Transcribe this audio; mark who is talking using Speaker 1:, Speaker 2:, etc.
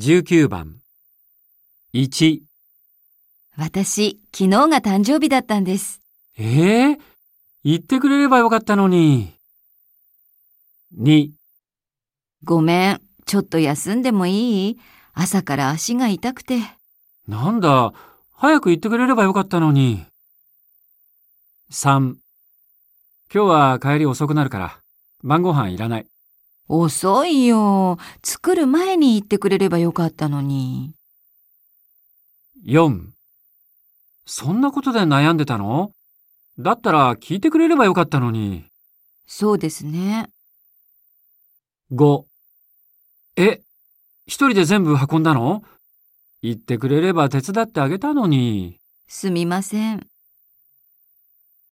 Speaker 1: 19番。1、
Speaker 2: 私、昨日が誕生日だったんです。
Speaker 1: ええ？言ってくれればよかったのに。2、
Speaker 2: ごめん、ちょっと休んでもいい？朝から足が痛くて。
Speaker 1: なんだ、早く言ってくれればよかったのに。3、今日は帰り遅くなるから、晩ご飯いらない。
Speaker 2: 遅いよ。作る前に言ってくれればよかったのに。
Speaker 1: 4、そんなことで悩んでたの？だったら聞いてくれればよかったのに。
Speaker 2: そうですね。
Speaker 1: 5、え、一人で全部運んだの？言ってくれれば手伝ってあげたのに。
Speaker 2: すみません。